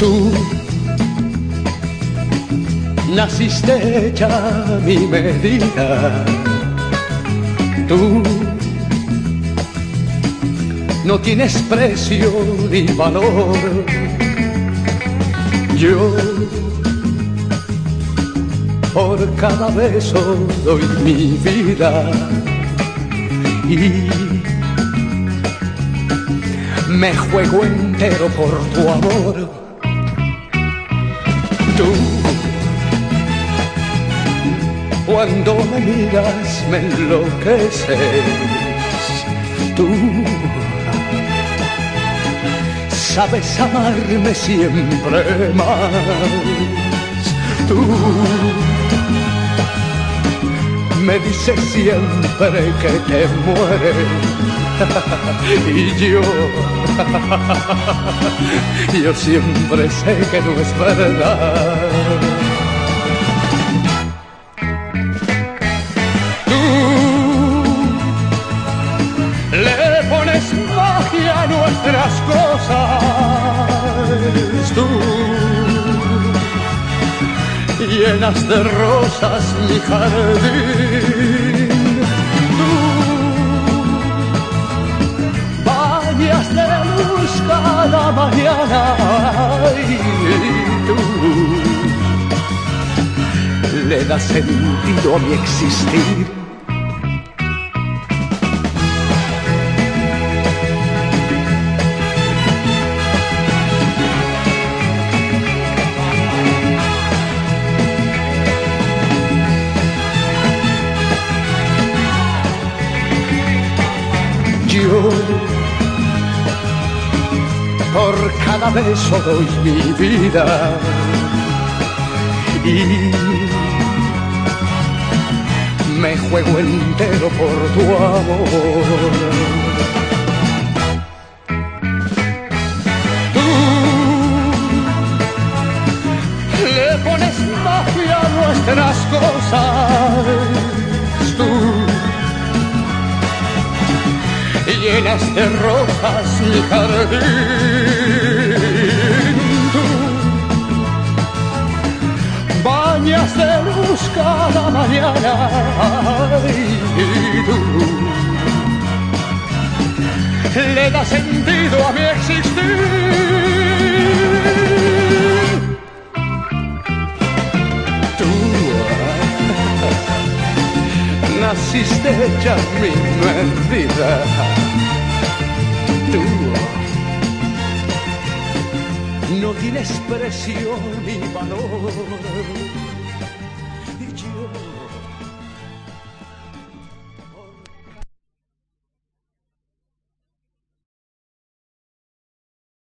Tú naciste hecha mi medida. Tú no tienes precio ni valor. Yo por cada beso doy mi vida y me juego entero por tu amor. Tú, cuando me miras, me enloqueces. Tú, sabes amarme siempre más. Tú, me dices siempre que te mueres y yo, yo siempre sé que no es verdad. Tú le pones magia a nuestras cosas. Tú llenas de rosas mi jardín. Cada mañana le das sentido a mi existir. Yo por cada beso doy mi vida y me juego entero por tu amor. Tú le pones magia a nuestras cosas. Llenas de rosas mi jardín. Tú bañas de luz cada mañana y tú le das sentido a mi existir. Tú naciste ya mi vida. tienes presión y valor.